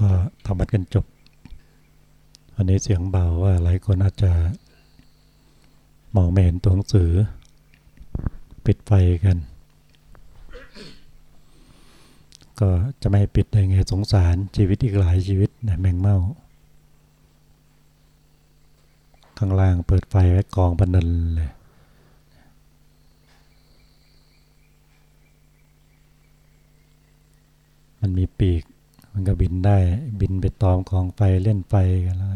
ก็ทำบัดกันจบวันนี้เสียงเบาว่าหลายคนอาจจะมองไม่เห็นตัวหนังสือ ปิดไฟกัน ก็จะไม่ปิดได้ไงสงสารชีวิตอีกหลายชีวิตนะแมงเม่าข้างล่างเปิดไฟไว้กองบันนันเลยมันมีปีก มันก็บินได้บินไปตอมกองไฟเล่นไฟกันแล้ว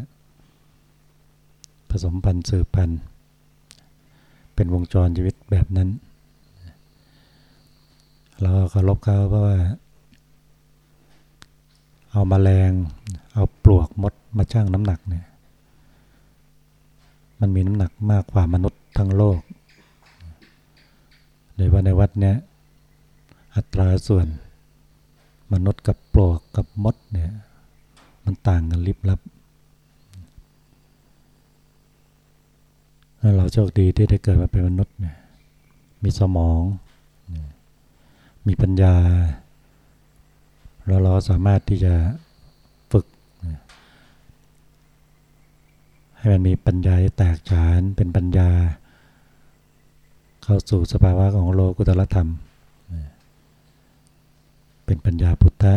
ผสมพันธุ์สืบพันธุ์เป็นวงจรชีวิตแบบนั้น เราก็เคารพเขาเพราะว่า เอามาแมลงเอาปลวกมดมาชั่งน้ำหนักเนี่ย มันมีน้ำหนักมากกว่ามนุษย์ทั้งโลกโดยว่าในวัดเนี้ยอัตราส่วน มนุษย์กับปลวกกับมดเนี่ย มันต่างกันลิบลับเราโชคดีที่ได้เกิดมาเป็นมนุษย์เนี่ยมีสมอง มีปัญญา เราเราสามารถที่จะฝึก ให้มันมีปัญญาแตกฉานเป็นปัญญา เข้าสู่สภาวะของโลกุตตรธรรม เป็นปัญญาพุทธะ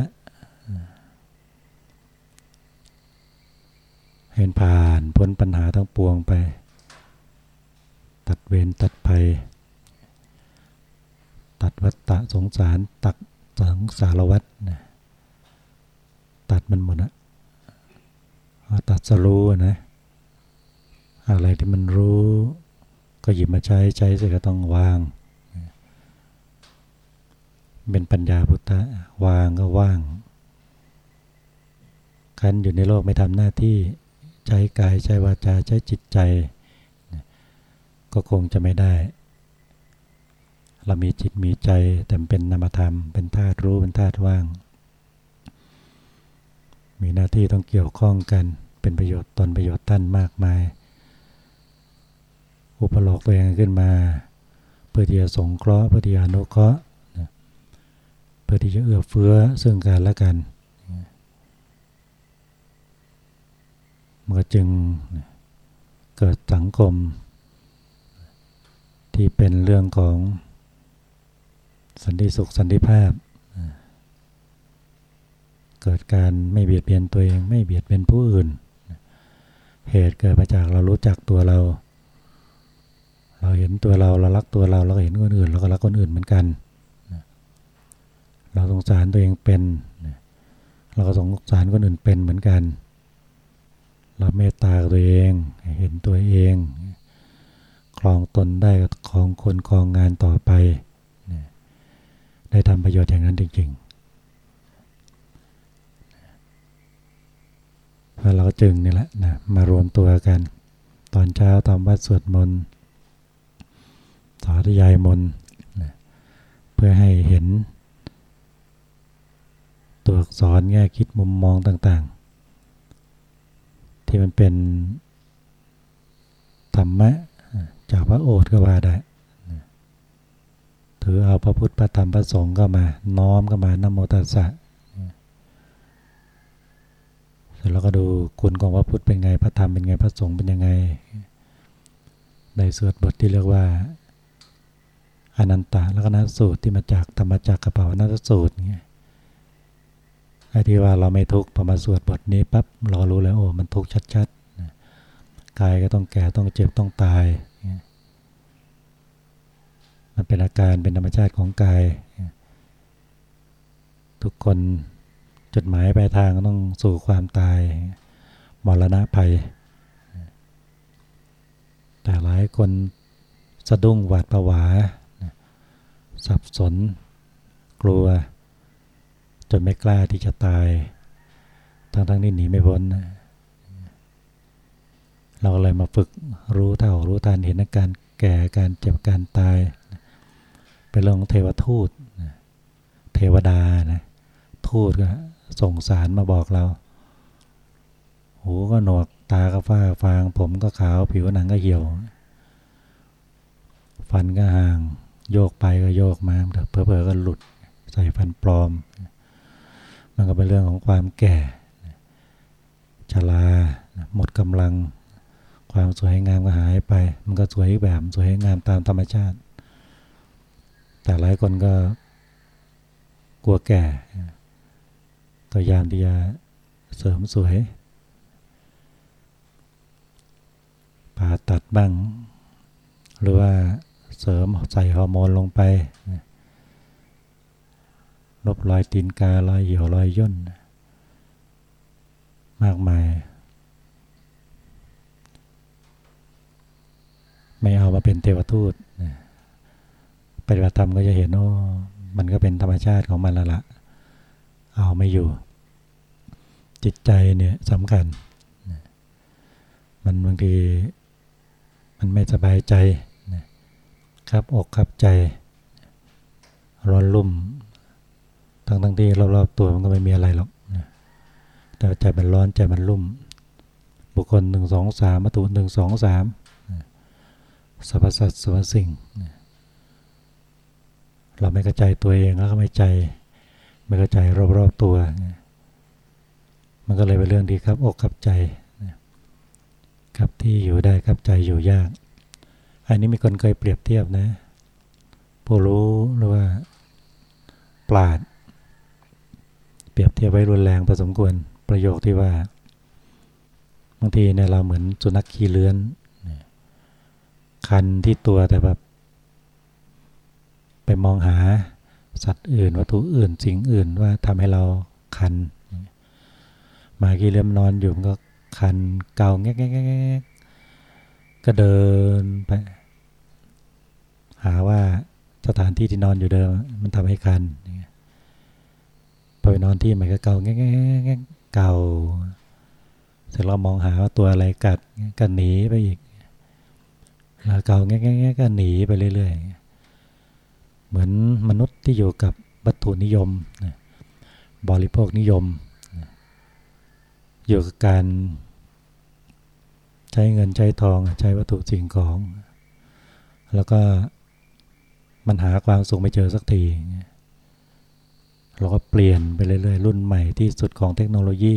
เห็นผ่านพ้นปัญหาทั้งปวงไป ตัดเวรตัดภัย ตัดวัฏฏะสงสาร ตัดสังสารวัฏตัดมันหมดอะตัดสรู้นะ อะไรที่มันรู้ ก็หยิบมาใช้ใช้เสร็จก็ต้องวาง เป็นปัญญาพุทธะวางก็ว่างคันอยู่ในโลกไม่ทำหน้าที่ใช้กายใช้วาจาใช้จิตใจ ก็คงจะไม่ได้ เรามีจิตมีใจแต่เป็นนามธรรม เป็นธาตุรู้เป็นธาตุว่าง มีหน้าที่ต้องเกี่ยวข้องกันเป็นประโยชน์ตนประโยชน์ท่านมากมาย อุปโลกตัวเองขึ้นมา เพื่อที่จะสงเคราะห์เพื่อที่จะอนุเคราะห์ พื่อที่จะเอื้อเฟื้อซึ่งกันและกันมันก็จึงเกิดสังคม ที่เป็นเรื่องของสันติสุขสันติภาพ เกิดการไม่เบียดเบียนตัวเอง ไม่เบียดเบียนผู้อื่น เหตุเกิดมาจากเรารู้จักตัวเรา เราเห็นตัวเราเรารักตัวเราเราเห็นคนอื่นเราก็รักคนอื่นเหมือนกัน เราสงสารตัวเองเป็น เราก็สงสารคนอื่นเป็นเหมือนกัน เราเมตตาตัวเอง เห็นตัวเอง คลองตนได้คลองคนคลองงานต่อไป ได้ทำประโยชน์อย่างนั้นจริงๆเราจึงนี่แหละนะมารวมตัวกัน ตอนเช้าทำวัดสวดมนต์สาธยายมนเพื่อให้เห็น ตัวอักษรแง่คิดมุมมองต่างๆ ที่มันเป็นธรรมะจากพระโอษฐ์ก็ว่าได้ถือเอาพระพุทธพระธรรมพระสงฆ์ก็มาน้อมก็มานโมตัสสะเสร็จแล้วก็ดูคุณของพระพุทธเป็นไงพระธรรมเป็นไงพระสงฆ์เป็นยังไงได้สวดบทที่เรียกว่าอนันตะแล้วก็นัสูตรที่มาจากธรรมจักรกระเป๋านัสูตรเงี้ย ไอ้ที่ว่าเราไม่ทุกข์พอมาสวดบทนี้ปั๊บเรารู้แล้วโอ้มันทุกข์ชัดๆกายก็ต้องแก่ต้องเจ็บต้องตาย มันเป็นอาการเป็นธรรมชาติของกาย ทุกคนจุดหมายปลายทางต้องสู่ความตายมรณะภัย แต่หลายคนสะดุ้งหวาดผวา สับสน กลัว จนไม่กล้าที่จะตาย ทั้งทั้งนี้หนีไม่พ้นเราเลยมาฝึกรู้เท่ารู้ทันเห็นอาการแก่การเจ็บการตาย เป็นเรื่องของเทวทูต เทวดานะทูตก็ส่งสารมาบอกเรา หูก็หนวกตาก็ฟ้าฟาง ผมก็ขาวผิวหนังก็เหี่ยว ฟันก็ห่าง โยกไปก็โยกมาเพอเพอก็หลุด ใส่ฟันปลอม มันก็เป็นเรื่องของความแก่ชราหมดกำลัง ความสวยงามก็หายไป มันก็สวยแบบสวยงามตามธรรมชาติ แต่หลายคนก็กลัวแก่ก็ยามที่จะเสริมสวยผ่าตัดบ้าง หรือว่าเสริมใส่ฮอร์โมนลงไป ลบรอยตีนการอยเหี่ยวรอยย่น มากมาย ไม่เอามาเป็นเทวทูตปฏิบัติธรรมก็จะเห็นว่ามันก็เป็นธรรมชาติของมันละละเอาไม่อยู่ จิตใจเนี่ยสำคัญ มันบางทีมันไม่สบายใจครับอกครับใจร้อนลุ่ม ทั้งทั้งที่รอบๆตัวมันก็ไม่มีอะไรหรอกแต่ใจมันร้อนใจมันลุ่ม บุคคลหนึ่งสองสามวัตถุหนึ่งสองสามสรรพสัตว์สรรพสิ่ง เราไม่กระจายตัวเองแล้วก็ไม่ใจ ไม่กระจายรอบๆตัว มันก็เลยเป็นเรื่องที่ครับอกครับใจครับที่อยู่ได้ครับใจอยู่ยาก อันนี้มีคนเคยเปรียบเทียบนะผู้รู้หรือว่าปราด เปรียบเทียบไว้รุนแรงพอสมควรประโยคที่ว่าบางทีเนี่ยเราเหมือนสุนัขขี้เลื้อนคันที่ตัวแต่แบบ ไปมองหาสัตว์อื่น วัตถุอื่นสิ่งอื่นว่าทำให้เราคันมาขี้เลื้อนนอนอยู่มันก็คันเกาแงกแงกก็เดินไป หาว่าสถานที่ที่นอนอยู่เดิม มันทำให้คัน พอไปนอนที่ใหม่ก็เกาแง่แง่เกาเสร็จเรามองหาว่าตัวอะไรกัดก็หนีไปอีกแล้วเกาแง่แง่ก็หนีไปเรื่อยๆ เหมือนมนุษย์ที่อยู่กับวัตถุนิยม บริโภคนิยม อยู่กับการใช้เงินใช้ทองใช้วัตถุสิ่งของ แล้วก็มันหาความสุขไม่เจอสักทีเเราก็เปลี่ยนไปเรื่อยๆ รุ่นใหม่ที่สุดของเทคโนโลยี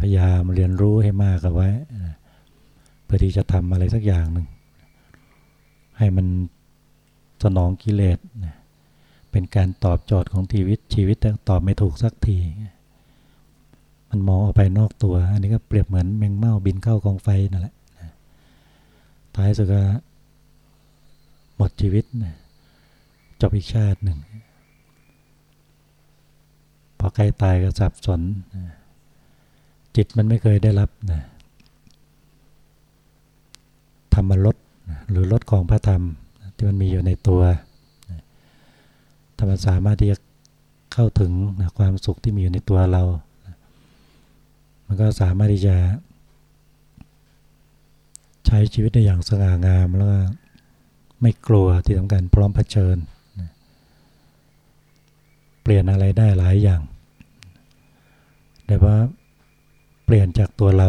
พยายามเรียนรู้ให้มากเอาไว้เพื่อที่จะทำอะไรสักอย่างหนึ่งให้มันสนองกิเลสเป็นการตอบโจทย์ของชีวิตชีวิตแต่ตอบไม่ถูกสักที มันมองออกไปนอกตัว อันนี้ก็เปรียบเหมือนแมงเม่าบินเข้ากองไฟนั่นแหละท้ายสุดก็หมดชีวิตจบอีกชาติหนึ่ง พอใกล้ตายก็สับสน จิตมันไม่เคยได้รับนะธรรมรสหรือรสของพระธรรมที่มันมีอยู่ในตัว ธรรมสามารถที่จะเข้าถึงนะความสุขที่มีอยู่ในตัวเรา มันก็สามารถที่จะ ใช้ชีวิตได้อย่างสง่างามแล้วไม่กลัวที่สำคัญพร้อมเผชิญ ปลี่ยนอะไรได้หลายอย่าง แต่ว่าเปลี่ยนจากตัวเรา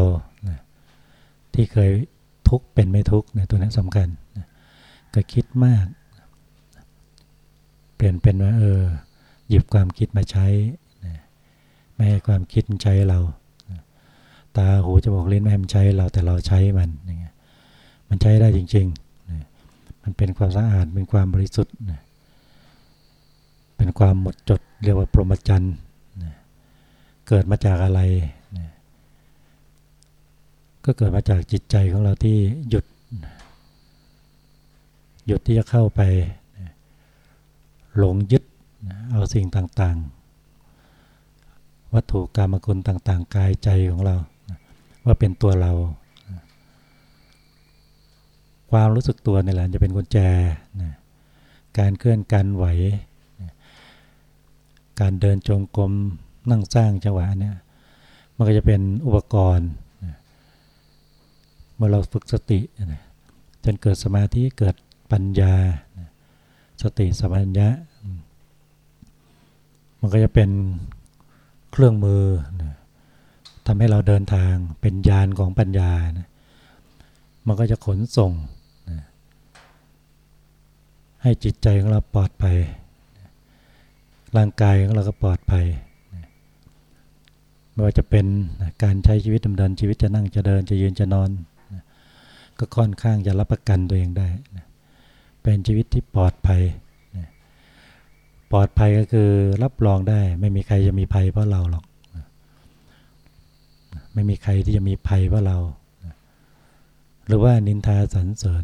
ที่เคยทุกข์เป็นไม่ทุกข์ในตัวนี้สำคัญก็คิดมาก เปลี่ยนเป็นว่าเออ หยิบความคิดมาใช้ไม่ให้ความคิดมันใช้เรา ตาหูจะบอกเล่นไม่ให้มันใช้เราแต่เราใช้มันมันใช้ได้จริงๆมันเป็นความสะอาดเป็นความบริสุทธิ์เป็นความหมดจด เรียกว่าพรหมจรรย์เกิดมาจากอะไร ก็เกิดมาจากจิตใจของเราที่หยุด หยุดที่จะเข้าไป หลงยึดเอาสิ่งต่างๆ วัตถุกรรมคุณต่างๆ กายใจของเรา ว่าเป็นตัวเรา ความรู้สึกตัวนี่แหละจะเป็นกุญแจ การเคลื่อนการไหว การเดินจงกรมนั่งสร้างจังหวะเนี่ยมันก็จะเป็นอุปกรณ์เมื่อเราฝึกสติจนเกิดสมาธิเกิดปัญญา สติสัมปัญญะมันก็จะเป็นเครื่องมือทำให้เราเดินทางเป็นยานของปัญญามันก็จะขนส่ง ให้จิตใจของเราปลอดภัย ร่างกายของเราก็ปลอดภัย ไม่ว่าจะเป็นการใช้ชีวิตดำเนินชีวิตจะนั่งจะเดินจะยืนจะนอน ก็ค่อนข้างจะรับประกันตัวเองได้ เป็นชีวิตที่ปลอดภัย ปลอดภัยก็คือรับรองได้ ไม่มีใครจะมีภัยเพราะเราหรอก ไม่มีใครที่จะมีภัยเพราะเรา หรือว่านินทาสรรเสริญ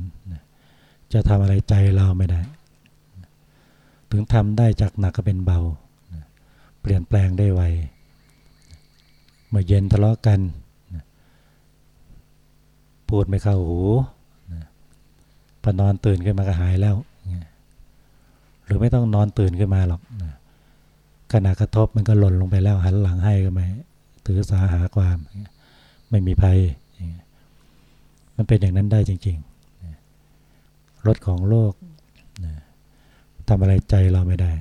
จะทำอะไรใจเราไม่ได้ ถึงทำได้จากหนักก็เป็นเบา เปลี่ยนแปลงได้ไวเมื่อเย็นทะเลาะกัน พูดไม่เข้าหูพอนอนตื่นขึ้นมาก็หายแล้ว หรือไม่ต้องนอนตื่นขึ้นมาหรอกขณะกระทบมันก็หล่นลงไปแล้วหันหลังให้ก็ไม่ถือสาหาความ ไม่มีภัย มันเป็นอย่างนั้นได้จริง ๆ รถของโลก ทำอะไรใจเราไม่ได้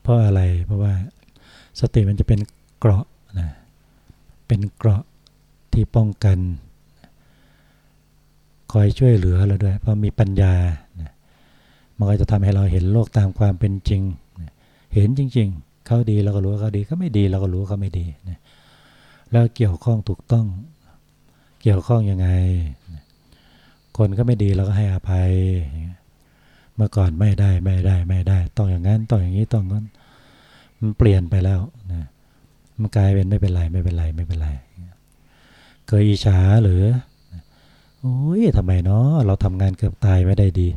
เพราะอะไรเพราะว่าสติมันจะเป็นเกราะนะเป็นเกราะที่ป้องกัน คอยช่วยเหลือเราด้วยเพราะมีปัญญานะมันก็จะทำให้เราเห็นโลกตามความเป็นจริงนะเห็นจริง ๆ เขาดีเราก็รู้เขาดีเขาไม่ดีเราก็รู้เขาไม่ดีนะแล้วเกี่ยวข้องถูกต้องเกี่ยวข้องยังไง คนก็ไม่ดีเราก็ให้อภัย เมื่อก่อนไม่ได้ไม่ได้ไม่ได้ ต้องอย่างนั้นต้องอย่างนี้ต้องนั้นมันเปลี่ยนไปแล้วนะมันกลายเป็นไม่เป็นไรไม่เป็นไรไม่เป็นไรเคยอิจฉาหรือโอ้ยทำไมเนาะเราทำงานเกือบตายไม่ได้ดี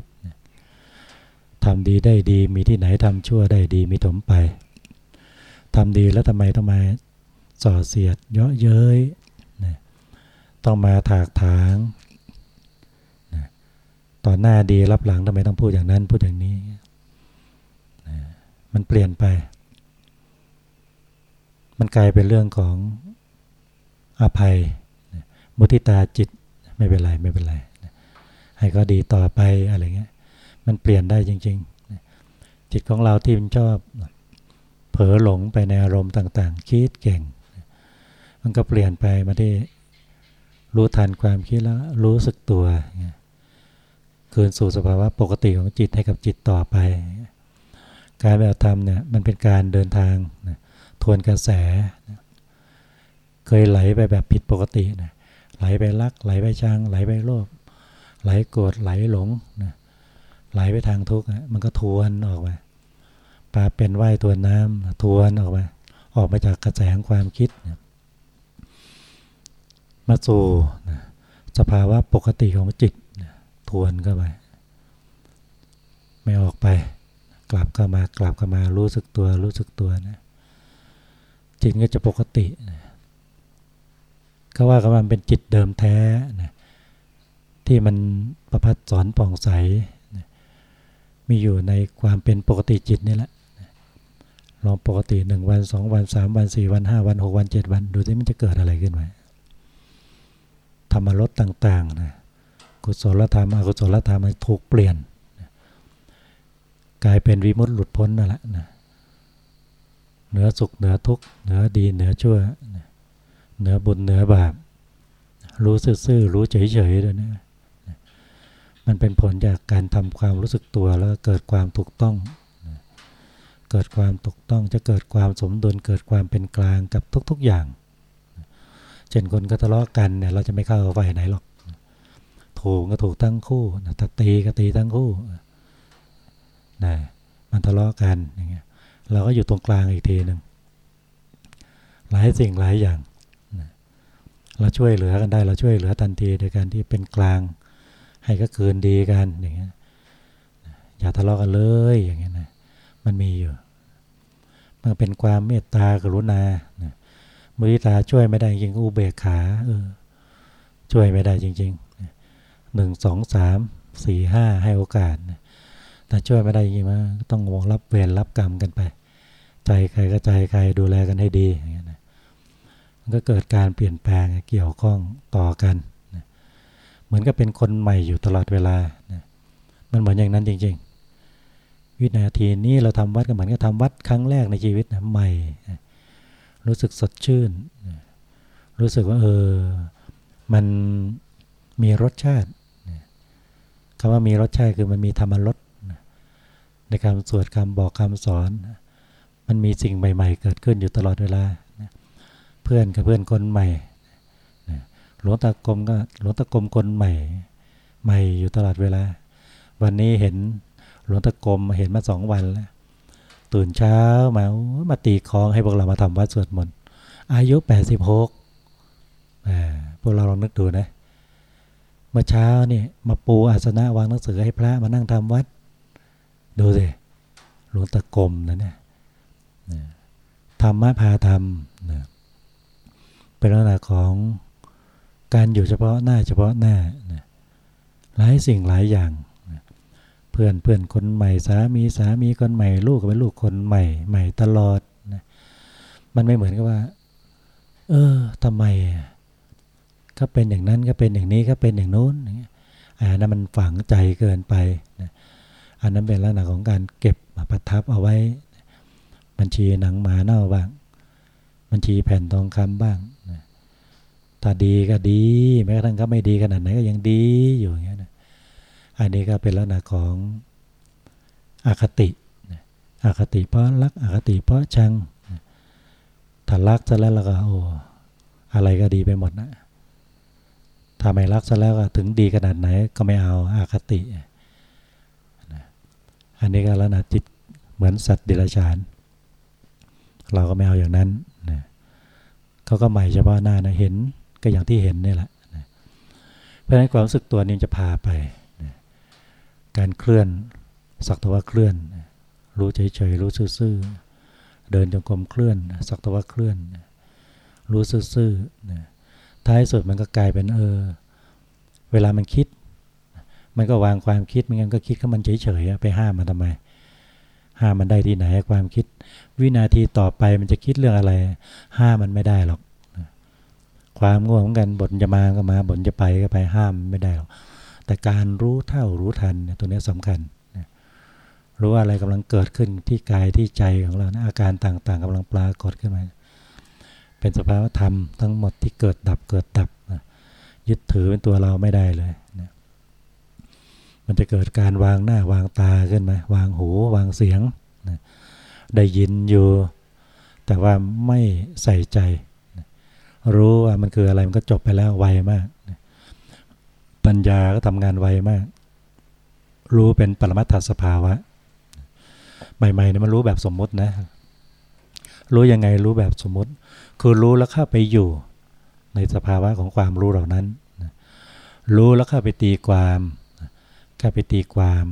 ทำดีได้ดีมีที่ไหนทำชั่วได้ดีมีถมไปทำดีแล้วทำไมต้องมส่อเสียดเยาะเย้ยต้องมาถากถาง ต่อหน้าดีรับหลังทำไมต้องพูดอย่างนั้นพูดอย่างนี้ มันเปลี่ยนไป มันกลายเป็นเรื่องของอภัย มุทิตาจิตไม่เป็นไรไม่เป็นไร ให้ก็ดีต่อไปอะไรเงี้ย มันเปลี่ยนได้จริง ๆ จิตของเราที่มันชอบเผลอหลงไปในอารมณ์ต่าง ๆ คิดเก่ง มันก็เปลี่ยนไปมาที่รู้ทันความคิดแล้วรู้สึกตัว คืนสู่สภาวะปกติของจิตให้กับจิตต่อไป การแบบธรรมเนี่ยมันเป็นการเดินทางนะทวนกระแสเคยไหลไปแบบผิดปกตินะไหลไปรัก ไหลไปชังไหลไปโลภไหลโกรธไหลหลงนะไหลไปทางทุกข์มันก็ทวนออกมาปลาเป็นว่ายตัวน้ำทวนออกมาออกมาจากกระแสความคิดนะมาสู่นะสภาวะปกติของจิต ทวนเข้าไป ไม่ออกไป กลับเข้ามากลับเข้ามารู้สึกตัวรู้สึกตัวนะจิตก็จะปกติก็ว่ากันมันเป็นจิตเดิมแท้นะที่มันประพัดสอนป่องใสนะมีอยู่ในความเป็นปกติจิตนี่แหละลองปกติหนึ่งวันสองวันสามวันสี่วันห้าวันหกวันเจ็ดวัน ดูที่มันจะเกิดอะไรขึ้นไหมธรรมรสต่าง ๆ นะ กุศลธรรมอกุศลธรรมมันถูกเปลี่ยน กลายเป็นวิมุตติหลุดพ้นนั่นแหละนะเหนือสุขเหนือทุกข์เหนือดีเหนือชั่วเหนือบุญเหนือบาปรู้ซื่อๆรู้เฉยๆเลยนะมันเป็นผลจากการทำความรู้สึกตัวแล้วเกิดความถูกต้อง เกิดความถูกต้องจะเกิดความสมดุลเกิดความเป็นกลางกับทุกๆอย่าง เช่นคนก็ทะเลาะกันเนี่ยเราจะไม่เข้าไปไหนหรอก ถูกก็ถูกทั้งคู่ถ้าตีก็ตีทั้งคู่นะมันทะเลาะกันอย่างเงี้ยเราก็อยู่ตรงกลางอีกทีหนึ่งหลายสิ่งหลายอย่างเราช่วยเหลือกันได้เราช่วยเหลือทันทีโดยการที่เป็นกลาง ให้ก็คืนดีกันอย่างเงี้ยอย่าทะเลาะกันเลยอย่างเงี้ยนะมันมีอยู่มันเป็นความเมตตากรุณามุทิตาช่วยไม่ได้จริงอุเบกขาเออช่วยไม่ได้จริง ๆ หนึ่งสองสามสี่ห้าให้โอกาส แต่ช่วยไม่ได้จริงๆต้องวงรับเวรรับกรรมกันไป ใจใครก็ใจใครดูแลกันให้ดีอย่างเงี้ยนะมันก็เกิดการเปลี่ยนแปลงเกี่ยวข้องต่อกันนะเหมือนกับเป็นคนใหม่อยู่ตลอดเวลานะมันเหมือนอย่างนั้นจริง ๆ วินาทีนี้เราทำวัดก็เหมือนกับทำวัดครั้งแรกในชีวิตนะใหม่นะรู้สึกสดชื่นนะรู้สึกว่าเออมันมีรสชาติ คำว่ามีรสชาติคือมันมีธรรมรสในคำสวดคำบอกคำสอน มันมีสิ่งใหม่ ๆ เกิดขึ้นอยู่ตลอดเวลา เพื่อนกับเพื่อนคนใหม่หลวงตากรมก็หลวงตากรมคนใหม่ ใหม่อยู่ตลอดเวลา วันนี้เห็นหลวงตากรมเห็นมาสองวันแล้วตื่นเช้ามามาตีคองให้พวกเรามาทำวัดสวดมนต์อายุแปดสิบหกพวกเราลองนึกดูนะ เมื่อเช้านี่มาปูอาสนะวางหนังสือให้พระมานั่งทำวัด ดูสิหลวงตะกรมนะเนี่ยธรรมะพาธรรมเป็นลักษณะของการอยู่เฉพาะหน้าเฉพาะหน้าหลายสิ่งหลายอย่างเพื่อนเพื่อนคนใหม่สามีสามีคนใหม่ ลูกเป็นลูกคนใหม่ ใหม่ตลอดนะมันไม่เหมือนกับว่า เออทำไม ก็เป็นอย่างนั้นก็เป็นอย่างนี้ก็เป็นอย่างโน้นอย่างเงี้ยอันนั้นมันฝังใจเกินไปนะอันนั้นเป็นลักษณะของการเก็บมาประทับเอาไว้ บัญชีหนังหมาเน่าบ้าง บัญชีแผ่นทองคำบ้างนะถ้าดีก็ดี แม้กระทั่งก็ไม่ดีขนาดไหนก็ยังดีอยู่อย่างเงี้ยนะอันนี้ก็เป็นลักษณะของอคติอคติเพราะรักอคติเพราะชังถ้ารักจะแล้วเราก็โอ้อะไรก็ดีไปหมดนะ ถ้าไม่รักซะแล้วถึงดีขนาดไหนก็ไม่เอาอาคติ อันนี้ก็แล้วนะจิตเหมือนสัตว์ดิลฉาน เราก็ไม่เอาอย่างนั้นนะเขาก็ใหม่เฉพาะหน้านะเห็นก็อย่างที่เห็นนี่แหละนะเพราะฉะนั้นความรู้สึกตัวนี้จะพาไปนะการเคลื่อนสักตว่าเคลื่อน รู้เฉยๆรู้ซื่อๆเดินจงกรมเคลื่อน สักตว่าเคลื่อน รู้ซื่อๆนะ ท้ายสุดมันก็กลายเป็นเออ เวลามันคิด มันก็วางความคิดมันงั้นก็คิดก็มันเฉยๆไปห้ามมันทำไม ห้ามมันได้ที่ไหนความคิด วินาทีต่อไปมันจะคิดเรื่องอะไร ห้ามมันไม่ได้หรอกความง่วงเหมือนกันบทจะมาก็มาบทจะไปก็ไปห้ามไม่ได้หรอกแต่การรู้เท่ารู้ทันตัวนี้สำคัญรู้ว่าอะไรกำลังเกิดขึ้นที่กายที่ใจของเรานะอาการต่างๆกำลังปรากฏขึ้นมา เป็นสภาวธรรมทั้งหมดที่เกิดดับเกิดดับนะยึดถือเป็นตัวเราไม่ได้เลยนะมันจะเกิดการวางหน้าวางตาขึ้นไหมวางหูวางเสียงนะได้ยินอยู่ แต่ว่าไม่ใส่ใจนะรู้ว่ามันคืออะไรมันก็จบไปแล้วไวมากนะปัญญาก็ทำงานไวมาก รู้เป็นปรมัตถสภาวะ ใหม่ๆเนี่ยมันรู้แบบสมมตินะ รู้ยังไงรู้แบบสมมติ คือรู้แล้วเข้าไปอยู่ ในสภาวะของความรู้เหล่านั้น รู้แล้วเข้าไปตีความเข้าไปตีความ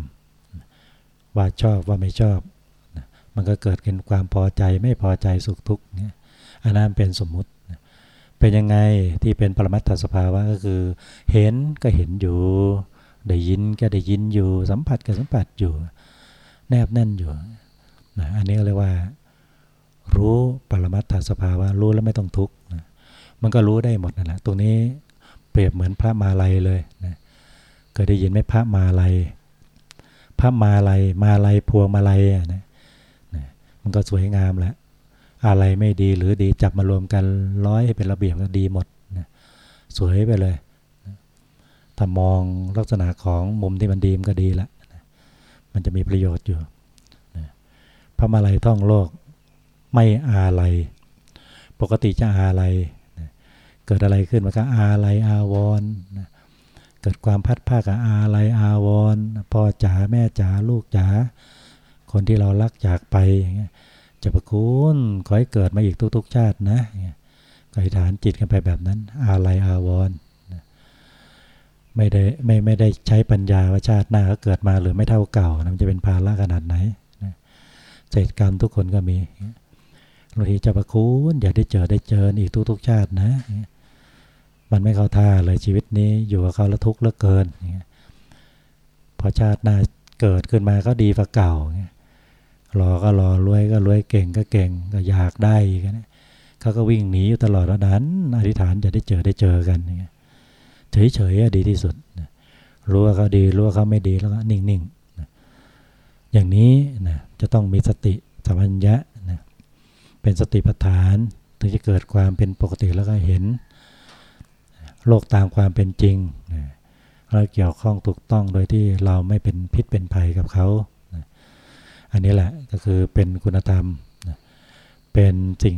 ว่าชอบว่าไม่ชอบ มันก็เกิดเป็นความพอใจไม่พอใจสุขทุกข์เนี่ยอันนั้นเป็นสมมุติ เป็นยังไงที่เป็นปรมัตถสภาวะก็คือ เห็นก็เห็นอยู่ ได้ยินก็ได้ยินอยู่ สัมผัสก็สัมผัสอยู่ แนบแน่นอยู่นะอันนี้เรียกว่า รู้ปรมัตถสภาวะรู้แล้วไม่ต้องทุกข์นะมันก็รู้ได้หมดนั่นแหละตรงนี้เปรียบเหมือนพระมาลัยเลยนะเคยได้ยินไหมพระมาลัย พระมาลัยมาลัยพวงมาลัยนะนะมันก็สวยงามแหละอะไรไม่ดีหรือดีจับมารวมกันร้อยให้เป็นระเบียบก็ดีหมดนะสวยไปเลยถ้ามองลักษณะของมุมที่มันดีมันก็ดีละ มันจะมีประโยชน์อยู่ พระมาลัยท่องโลก ไม่อาลัยปกติจะอาลัยเกิดอะไรขึ้นมันก็อาลัยอาวรเกิดความพัดภาคอาลัยอาวรพ่อจ๋าแม่จ๋าลูกจ๋าคนที่เรารักจากไปจะประคุณขอให้เกิดมาอีกทุก ๆ ชาตินะก็อฐานจิตกันไปแบบนั้น อาลัยอาวรไม่ได้ไม่ไม่ได้ใช้ปัญญาว่าชาติหน้าก็เกิดมาหรือไม่เท่าเก่ามันจะเป็นภาระขนาดไหนเศษกรรมทุกคนก็มี บางทีจะประคุณอยากได้เจอได้เจออีกทุก ๆ ชาตินะ มันไม่เข้าท่าเลยชีวิตนี้อยู่กับเขาแล้วทุกข์เหลือเกินพอชาติหน้าเกิดขึ้นมาก็ดีกว่าเก่ารอก็รอรวยก็รวยเก่งก็เก่งก็อยากได้กันเขาก็วิ่งหนีอยู่ตลอดแล้วนั้นอธิษฐานจะได้เจอได้เจอกันเฉยๆดีที่สุดรู้ว่าเขาดีรู้ว่าเขาไม่ดีแล้วก็นิ่งๆอย่างนี้นะจะต้องมีสติสัมปัญญะ เป็นสติปัฏฐาน ถึงจะเกิดความเป็นปกติแล้วก็เห็น โลกตามความเป็นจริง เราเกี่ยวข้องถูกต้องโดยที่เราไม่เป็นพิษเป็นภัยกับเขา อันนี้แหละก็คือเป็นคุณธรรม เป็นสิ่ง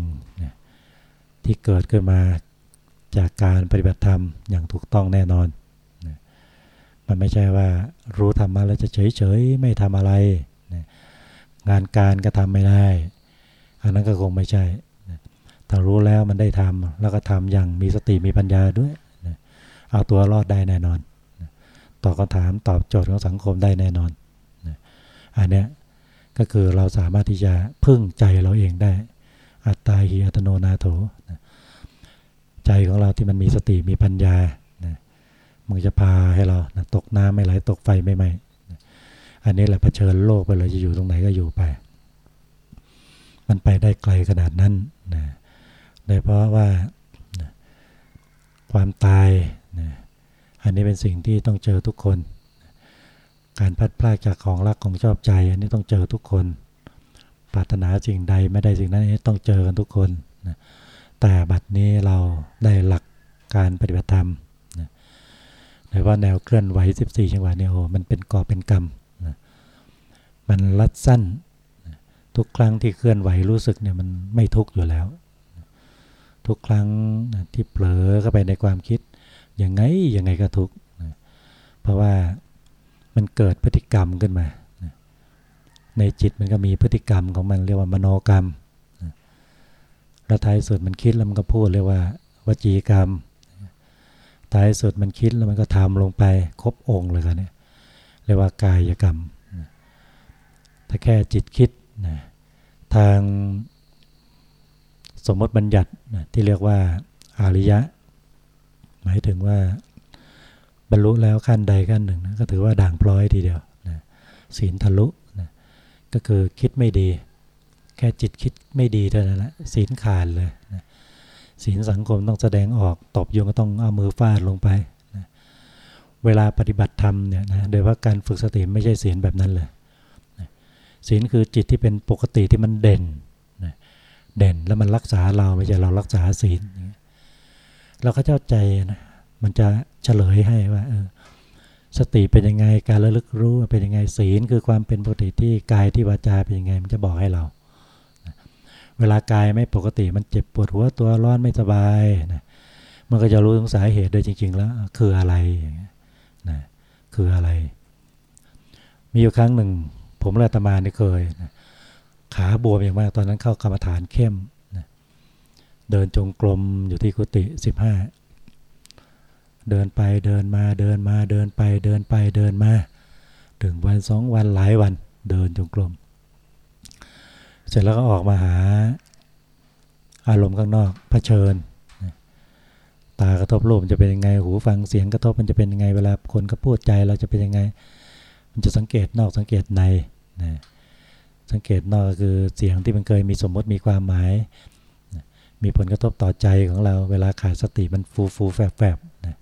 ที่เกิดขึ้นมาจากการปฏิบัติธรรมอย่างถูกต้องแน่นอน มันไม่ใช่ว่ารู้ธรรมะแล้วจะเฉยๆ ไม่ทำอะไร งานการก็ทำไม่ได้ อันนั้นก็คงไม่ใช่ถ้ารู้แล้วมันได้ทำแล้วก็ทำอย่างมีสติมีปัญญาด้วยเอาตัวรอดได้แน่นอนตอบคำถามตอบโจทย์ของสังคมได้แน่นอนอันนี้ก็คือเราสามารถที่จะพึ่งใจเราเองได้ อัตตาหิอัตโนนาโถใจของเราที่มันมีสติมีปัญญามันจะพาให้เราตกน้ำไม่ไหลตกไฟไม่ไหมอันนี้แหละะเผชิญโลกไปเลยจะอยู่ตรงไหนก็อยู่ไป มันไปได้ไกลขนาดนั้นนะโดยเพราะว่าความตายนะอันนี้เป็นสิ่งที่ต้องเจอทุกคน การพัดพลาดจากของรักของชอบใจ อันนี้ต้องเจอทุกคน ปรารถนาสิ่งใดไม่ได้สิ่งนั้นอันนี้ต้องเจอกันทุกคนนะแต่บัดนี้เราได้หลักการปฏิบัติธรรมนะโดยว่าแนวเคลื่อนไหว 14 จังหวะเนี่ยโอ้มันเป็นกอบเป็นกรรมนะมันรัดสั้น ทุกครั้งที่เคลื่อนไหวรู้สึกเนี่ยมันไม่ทุกข์อยู่แล้ว ทุกครั้งที่เผลอเข้าไปในความคิดยังไงยังไงก็ทุกเพราะว่ามันเกิดพฤติกรรมขึ้นมา ในจิตมันก็มีพฤติกรรมของมันเรียกว่ามโนกรรมแล้วท้ายสุดมันคิดแล้วมันก็พูดเรียกว่าวจีกรรมท้ายสุดมันคิดแล้วมันก็ทำลงไปครบองค์เลยกันเนี่ยเรียกว่ากายกรรม ถ้าแค่จิตคิด ทางสมมติบัญญัติที่เรียกว่าอาริยะ หมายถึงว่าบรรลุแล้วขั้นใดขั้นหนึ่งนะก็ถือว่าด่างพร้อยทีเดียวนะศีลทะลุนะก็คือคิดไม่ดี แค่จิตคิดไม่ดีเท่านั้นแหละศีลขาดเลยนะศีลสังคมต้องแสดงออกตบโยงก็ต้องเอามือฟาดลงไปนะเวลาปฏิบัติธรรมเนี่ยนะโดยว่าการฝึกสติไม่ใช่ศีลแบบนั้นเลย ศีลคือจิตที่เป็นปกติที่มันเด่นเด่นแล้วมันรักษาเราไม่ใช่เรารักษาศีลเราก็เจ้าใจนะมันจะเฉลยให้ว่าเออสติเป็นยังไงการระลึกรู้เป็นยังไงศีลคือความเป็นปกติที่กายที่วาจาเป็นยังไงมันจะบอกให้เรา เวลากายไม่ปกติมันเจ็บปวดหัวตัวร้อนไม่สบายนะมันก็จะรู้ถึงสาเหตุโดยจริง ๆ แล้วคืออะไรนะคืออะไร มีอยู่ครั้งหนึ่ง ผมและตมานี่เคยนะขาบวมอย่างมากตอนนั้นเข้ากรรมฐานเข้มนะเดินจงกรมอยู่ที่กุฏิสิบห้าเดินไปเดินมาเดินมาเดินไปเดินไปเดินมาถึงวันสองวันหลายวันเดินจงกรมเสร็จแล้วก็ออกมาหาอารมณ์ข้างนอกเผชิญ ตากระทบรูปมันจะเป็นยังไง หูฟังเสียงกระทบมันจะเป็นยังไง เวลาคนก็พูดใจเราจะเป็นยังไง จะสังเกตนอกสังเกตในนะสังเกตนอกคือเสียงที่มันเคยมีสมมติมีความหมาย มีผลกระทบต่อใจของเรา เวลาขาดสติมันฟูฟูแฝบแฝบนะ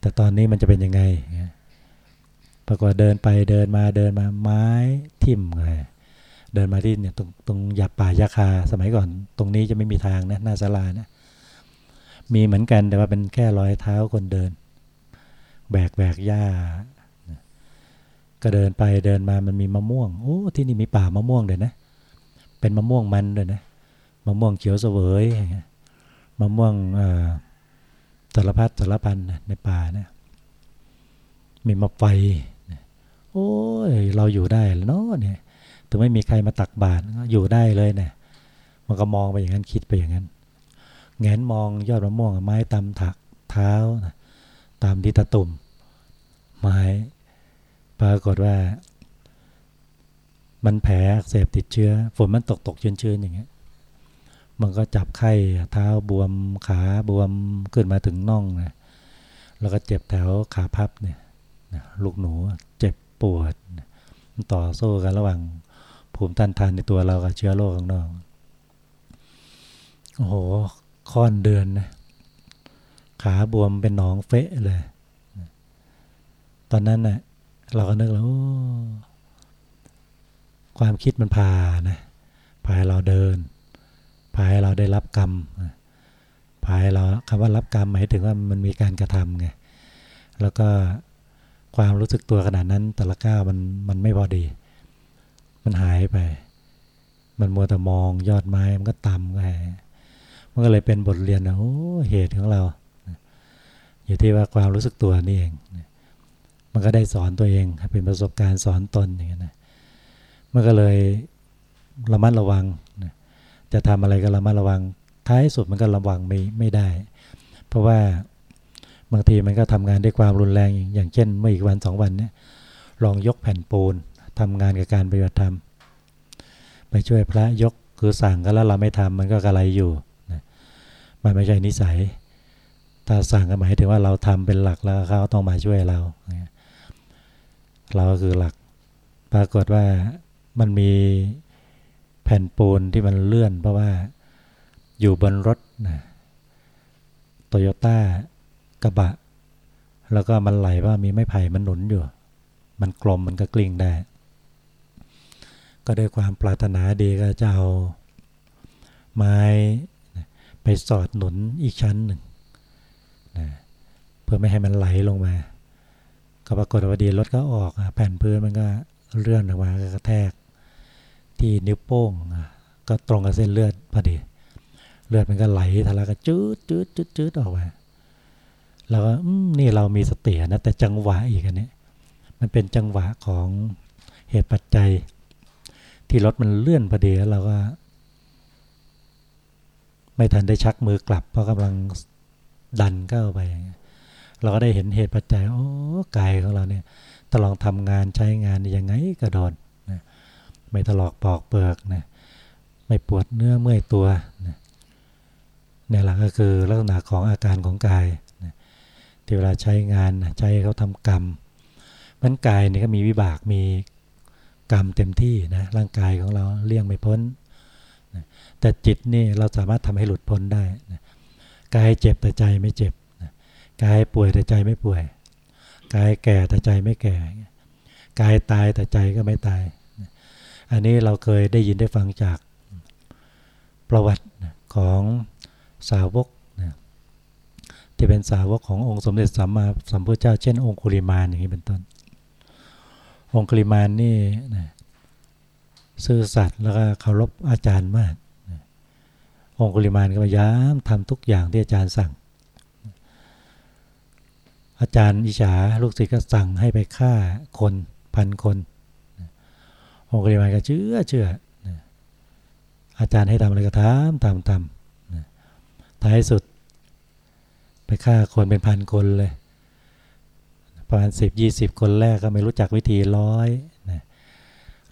แต่ตอนนี้มันจะเป็นยังไงปรากฏเดินไปเดินมาเดินมาไม้ทิ่มเลยเดินมาที่เนี่ยตรงตรงหยาป่ายาคาสมัยก่อน ตรงนี้จะไม่มีทางนะหน้าศาลานะมีเหมือนกันแต่ว่าเป็นแค่รอยเท้าคนเดิน แบกแบกหญ้า ก็เดินไปเดินมามันมีมะม่วงโอ้ที่นี่มีป่ามะม่วงเลยนะ เป็นมะม่วงมันเลยนะมะม่วงเขียวเสวยมะม่วงสารพัดสารพันในป่าเนี่ยมีมะไฟโอ้ยเราอยู่ได้แล้วเนาะเนี่ยถึงไม่มีใครมาตักบาตรอยู่ได้เลยเนี่ยมันก็มองไปอย่างนั้นคิดไปอย่างนั้นแงนมองยอดมะม่วงไม้ตำถักเท้าตามที่ตะตุ่มไม้ ปรากฏว่า มันแผลเสพติดเชื้อ ฝนมันตกตกชื้นชื้นอย่างเงี้ย มันก็จับไข้เท้าบวมขาบวมขึ้นมาถึงน่องนะแล้วก็เจ็บแถวขาพับเนี่ยลูกหนูเจ็บปวด มันต่อสู้กันระหว่างภูมิต้านทานในตัวเรากับเชื้อโรคข้างนอก โอ้โห ค่อนเดือนนะ ขาบวมเป็นหนองเฟะเลย ตอนนั้นนะ่ะ เราก็นึกแล้วความคิดมันพานะพาเราเดิน พาเราได้รับกรรมพาเราคำว่ารับกรรมหมายถึงว่ามันมีการกระทำไงแล้วก็ความรู้สึกตัวขนาดนั้นแต่ละก้าวมันมันไม่พอดี มันหายไป มันมัวแต่มองยอดไม้มันก็ต่ำไปมันก็เลยเป็นบทเรียนนะโอ้เหตุของเรา อยู่ที่ว่าความรู้สึกตัวนี่เอง มันก็ได้สอนตัวเองเป็นประสบการณ์สอนตนอย่างนี้นะมันก็เลยระมัดระวังจะทำอะไรก็ระมัดระวัง ท้ายสุดมันก็ระวังไม่ไม่ได้ เพราะว่าบางทีมันก็ทำงานด้วยความรุนแรงอย่างเช่น เมื่ออีกวันสองวันเนี้ลองยกแผ่นปูนทำงานกับการปฏิบัติธรรมไปช่วยพระยกคือสั่งก็แล้วเราไม่ทำมันก็กระไรอยู่นะมันไม่ใช่นิสัยถ้าสั่งก็หมายถึงว่าเราทำเป็นหลักแล้วเขาต้องมาช่วยเรา เราก็คือหลัก ปรากฏว่ามันมีแผ่นปูนที่มันเลื่อน เพราะว่าอยู่บนรถนะโตโยต้ากระบะ แล้วก็มันไหลว่ามีไม้ไผ่มันหนุนอยู่ มันกลมมันก็กลิ้งได้ ก็ด้วยความปรารถนาดีก็จะเอาไม้ไปสอดหนุนอีกชั้นหนึ่งนะเพื่อไม่ให้มันไหลลงมา ก็ปรากฏว่าดีรถก็ออกแผ่นพื้นมันก็เลื่อนออกมากระแทก ที่นิ้วโป้งก็ตรงกับเส้นเลือดพอดี เลือดมันก็ไหลทะลักก็จืดจืดจืดจืดออกมาแล้วก็นี่เรามีสตินะ แต่จังหวะอีกอันนี้มันเป็นจังหวะของเหตุปัจจัย ที่รถมันเลื่อนพอดีเราก็ ไม่ทันได้ชักมือกลับ เพราะกำลังดันเข้าไปเเราก็ได้เห็นเหตุปัจจัยโอ้กายของเราเนี่ยถ้าลองทำงานใช้งานยังไงก็โดนนะไม่ถลอกปอกเปลือกนะไม่ปวดเนื้อเมื่อยตัวนะนี่แหละก็คือลักษณะของอาการของกายนะที่เวลาใช้งานใช้เขาทำกรรมมันกายนี่ก็มีวิบากมีกรรมเต็มที่นะร่างกายของเราเลี่ยงไม่พ้นนะแต่จิตนี่เราสามารถทำให้หลุดพ้นได้นะกายเจ็บแต่ใจไม่เจ็บ กายป่วยแต่ใจไม่ป่วย กายแก่แต่ใจไม่แก่ กายตายแต่ใจก็ไม่ตาย อันนี้เราเคยได้ยินได้ฟังจากประวัติของสาวกที่เป็นสาวกขององค์สมเด็จสัมมาสัมพุทธเจ้า เช่นองคุลิมานอย่างนี้เป็นต้น องคุลิมานนี่ซื่อสัตย์แล้วก็เคารพอาจารย์มาก องคุลิมานก็พยายามทำทุกอย่างที่อาจารย์สั่ง อาจารย์อิจฉาลูกศิษย์ก็สั่งให้ไปฆ่าคนพันคนองค์กริมาก็เชื่อเชื่ออาจารย์ให้ทำอะไรก็ทำทำทำท้ายสุด ไปฆ่าคนเป็นพันคนเลย ประมาณสิบยี่สิบคนแรกก็ไม่รู้จักวิธีร้อย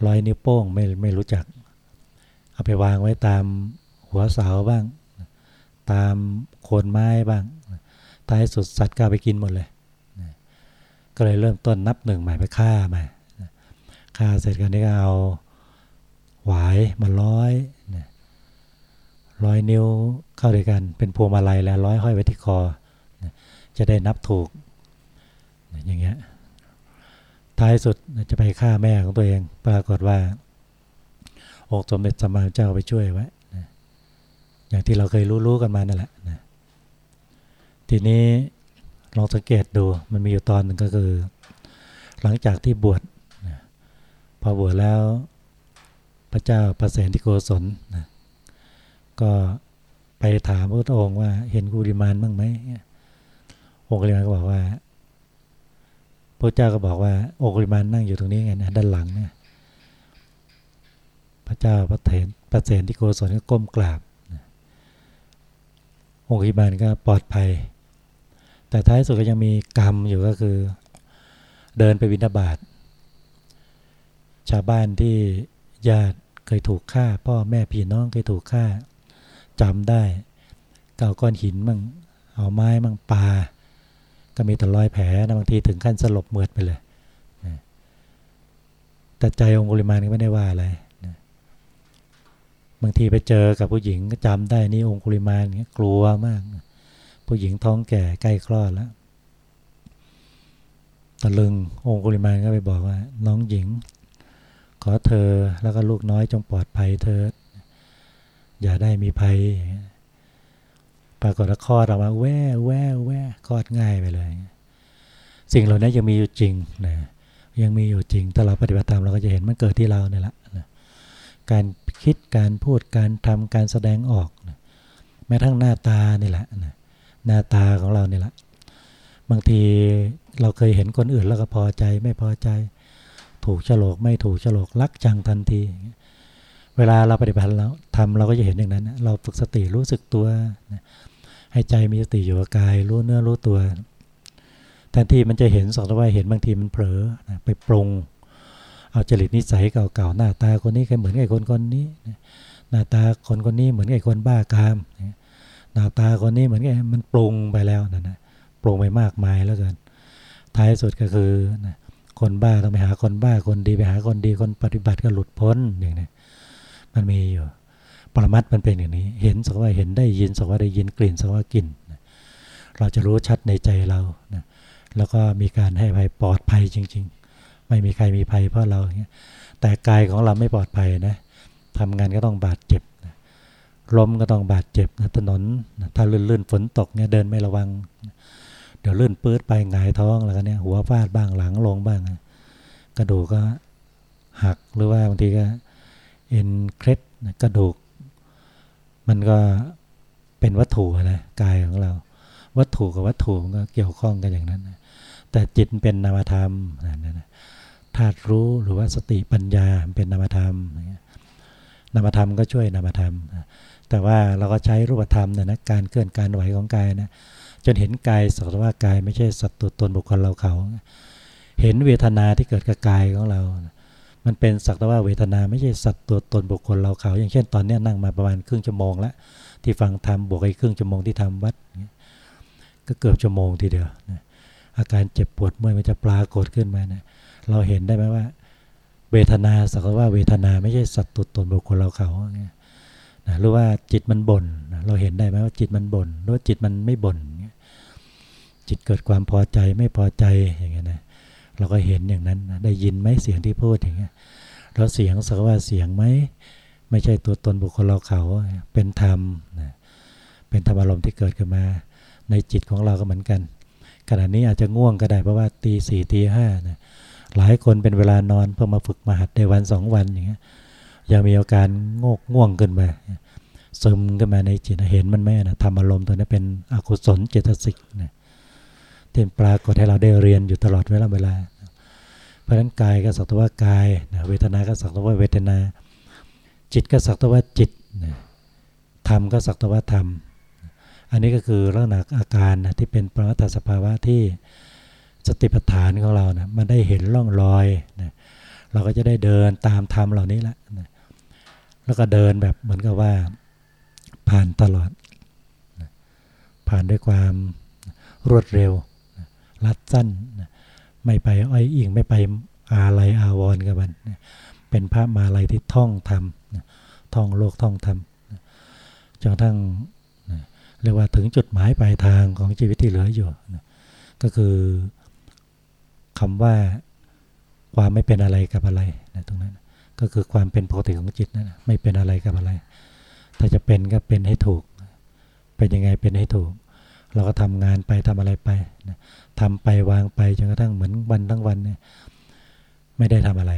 ร้อยนิ้วโป้งไม่ไม่รู้จัก เอาไปวางไว้ตามหัวเสาบ้าง ตามโคนไม้บ้างท้ายสุดสัตว์ก็ไปกินหมดเลย ก็เลยเริ่มต้นนับหนึ่งใหม่ไปฆ่ามาฆ่าเสร็จกันนี้ก็เอาหวายมาร้อยร้อยนิ้วเข้าด้วยกัน เป็นพวงมาลัยแล้วร้อยห้อยไว้ที่คอ จะได้นับถูก อย่างเงี้ยท้ายสุดจะไปฆ่าแม่ของตัวเอง ปรากฏว่า องค์สมเด็จสมมาเจ้าไปช่วยไว้อย่างที่เราเคยรู้ๆกันมานั่นแหละทีนี้ ลองสังเกตดูมันมีอยู่ตอนหนึ่งก็คือ หลังจากที่บวชพอบวชแล้วพระเจ้าประเสนที่โกศลนะก็ไปถามพระองค์ว่าเห็นกุริมานบ้างไหมองค์กุริมานก็บอกว่าพระเจ้าก็บอกว่าองค์กุริมานนั่งอยู่ตรงนี้ไงนะด้านหลังเนี่ยพระเจ้าพระเถนประเสนที่โกศลก็ก้มกราบองค์กุริมานก็ปลอดภัย แต่ท้ายสุดก็ยังมีกรรมอยู่ก็คือ เดินไปวินาบาตชาวบ้านที่ญาติเคยถูกฆ่า พ่อแม่พี่น้องเคยถูกฆ่าจำได้เก่าก้อนหินมั่งเอาไม้มั่งปาก็มีแต่รอยแผลนะบางทีถึงขั้นสลบเมือดไปเลยแต่ใจองคุลิมานก็ไม่ได้ว่าอะไรบางทีไปเจอกับผู้หญิงก็จำได้นี่องคุลิมานกลัวมาก ผู้หญิงท้องแก่ใกล้คลอดแล้วตะลึงองคุลิมานก็ไปบอกว่า น้องหญิง ขอเธอแล้วก็ลูกน้อยจงปลอดภัยเธอ อย่าได้มีภัย ปรากฏว่าคลอดออกมาแว่แว่แว่คลอดง่ายไปเลย สิ่งเหล่านี้ยังมีอยู่จริงนะยังมีอยู่จริงถ้าเราปฏิบัติตามเราก็จะเห็นมันเกิดที่เราเนี่ยแหละนะการคิดการพูดการทำการแสดงออกนะแม้ทั้งหน้าตานี่แหละนะ หน้าตาของเราเนี่แหละ บางทีเราเคยเห็นคนอื่นแล้วก็พอใจไม่พอใจ ถูกฉลกไม่ถูกฉลกรักจังทันที เวลาเราปฏิบัติแล้วทำเราก็จะเห็นอย่างนั้น เราฝึกสติรู้สึกตัว ให้ใจมีสติอยู่กับกายรู้เนื้อรู้ตัวแทนที่มันจะเห็นสองว่าเห็นบางทีมันเผลอไปปรุงเอาจริตนิสัยเก่าๆหน้าตาคนนี้ก็เหมือนไอ้คนคนนี้หน้าตาคนคนนี้เหมือนไอ้คนบ้ากาม หน้าตาคนนี้เหมือนไอ้มันปรุงไปแล้วนั่นนะปรุงไปมากมายแล้วกันท้ายสุดก็คือนะคนบ้าต้องไปหาคนบ้าคนดีไปหาคนดีคนปฏิบัติก็หลุดพ้นอย่างนี้มันมีอยู่ปรมัตมันเป็นอย่างนี้ เห็นสักว่าเห็นได้ยินสักว่าได้ยินกลิ่นสักว่ากลิ่นเราจะรู้ชัดในใจเรานะแล้วก็มีการให้ภัยปลอดภัยจริง ๆ ไม่มีใครมีภัยเพราะเราแต่กายของเราไม่ปลอดภัยนะทำงานก็ต้องบาดเจ็บ ล้มก็ต้องบาดเจ็บนะถนนถ้าลื่นๆฝนตกเนี่ยเดินไม่ระวัง เดี๋ยวลื่นปื้ดไปหงายท้องแล้วก็เนี่ยหัวฟาดบ้างหลังลงบ้าง กระดูกก็หักหรือว่าบางทีก็เอ็นเคล็ดกระดูก มันก็เป็นวัตถุนะกายของเรา วัตถุกับวัตถุมันก็เกี่ยวข้องกันอย่างนั้น แต่จิตเป็นนามธรรมนะธาตุรู้หรือว่าสติปัญญาเป็นนามธรรมนามธรรมก็ช่วยนามธรรม แต่ว่าเราก็ใช้รูปธรรมนะนะการเคลื่อนการไหวของกายนะจนเห็นกายสักว่ากายไม่ใช่สัตว์ตัวตนบุคคลเราเขา เห็นเวทนาที่เกิดกับกายของเรา มันเป็นสักว่าเวทนาไม่ใช่สัตว์ตัวตนบุคคลเราเขา อย่างเช่นตอนนี้นั่งมาประมาณครึ่งชั่วโมงแล้วที่ฟังธรรมบวกไอ้ครึ่งชั่วโมงที่ทำวัด ก็เกือบชั่วโมงทีเดียวนะอาการเจ็บปวดเมื่อยมันจะปรากฏขึ้นมานะเราเห็นได้ไหมว่า เวทนาสักว่าเวทนาไม่ใช่สัตว์ตัวตนบุคคลเราเขานะ หรือว่าจิตมันบน่นเราเห็นได้ไหมว่าจิตมันบน่นหรือว่าจิตมันไม่บน่นจิตเกิดความพอใจไม่พอใจอย่างเงี้ยนะเราก็เห็นอย่างนั้นได้ยินไหมเสียงที่พูดอย่างเงี้ยเราเสียงสักว่าเสียงไหมไม่ใช่ตัวตนบุคคลเราเขาเป็นธรรมเป็นธรรมอารมณ์ที่เกิดขึ้นมา ในจิตของเราก็เหมือนกันขณะนี้อาจจะง่วงก็ได้เพราะว่าตีสี่ตีห้านะหลายคนเป็นเวลานอนเพื่อมาฝึกมาหัดในวันสองวันอย่างเงี้ย ยังมีอาการงกง่วงขึ้นมาซึมขึ้นมาในจิตเห็นมันไหมนะทำอารมณ์ตัวนี้เป็นอกุศลเจตสิกนะที่ปรากฏให้เราได้เรียนอยู่ตลอดเวลาเวลา เพราะฉะนั้นกายก็สักตว่ากายนะเวทนาก็สักตว่าเวทนา จิตก็สักตว่าจิตนะธรรมก็สักตว่าธรรม อันนี้ก็คือลักษณะอาการนะที่เป็นปรมัตถสภาวะที่สติปัฏฐานของเรานะมันได้เห็นร่องรอยนะเราก็จะได้เดินตามธรรมเหล่านี้ละนะ แล้วก็เดินแบบเหมือนกับว่า ผ่านตลอด ผ่านด้วยความรวดเร็ว รัดสั้น ไม่ไปอ้อยอิงไม่ไปอาลัยอาวรกับมัน เป็นพระมาลัยที่ท่องธรรมท่องโลกท่องธรรมนะจนทั้งเรียกว่าถึงจุดหมายปลายทางของชีวิตที่เหลืออยู่ ก็คือคำว่าความไม่เป็นอะไรกับอะไรนะตรงนั้น ก็คือความเป็นปกติของจิตนะั่นไม่เป็นอะไรกับอะไร ถ้าจะเป็นก็เป็นให้ถูก เป็นยังไงเป็นให้ถูก เราก็ทำงานไปทำอะไรไปนะทำไปวางไปจนกระทั่งเหมือนวันทั้งวันเนี่ยไม่ได้ทำอะไร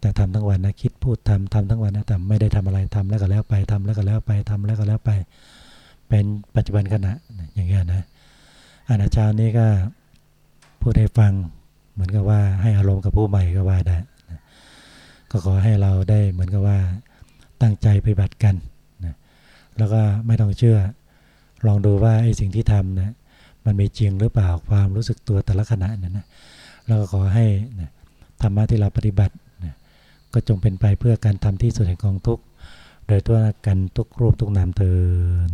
แต่ทำทั้งวันนะคิดพูดทำทำทั้งวันนะแต่ไม่ได้ทำอะไรทำแล้วก็แล้วไปทำแล้วก็แล้วไปทำแล้วก็แล้วไป เป็นปัจจุบันขณะอย่างเงี้ยนะอาณาจารย์นี้ก็พูดให้ฟังเหมือนกับว่าให้อารมณ์กับผู้ใหม่ก็ว่าได้ ก็ขอให้เราได้เหมือนกับว่าตั้งใจปฏิบัติกันนะแล้วก็ไม่ต้องเชื่อ ลองดูว่าไอ้สิ่งที่ทำนะมันมีจริงหรือเปล่าความรู้สึกตัวแต่ละขณะนั้นนะแล้วก็ขอให้นะธรรมะที่เราปฏิบัตินะก็จงเป็นไปเพื่อการทำที่สุดแห่งกองทุกโดยทั่วกันทุกรูปทุกนามเทิน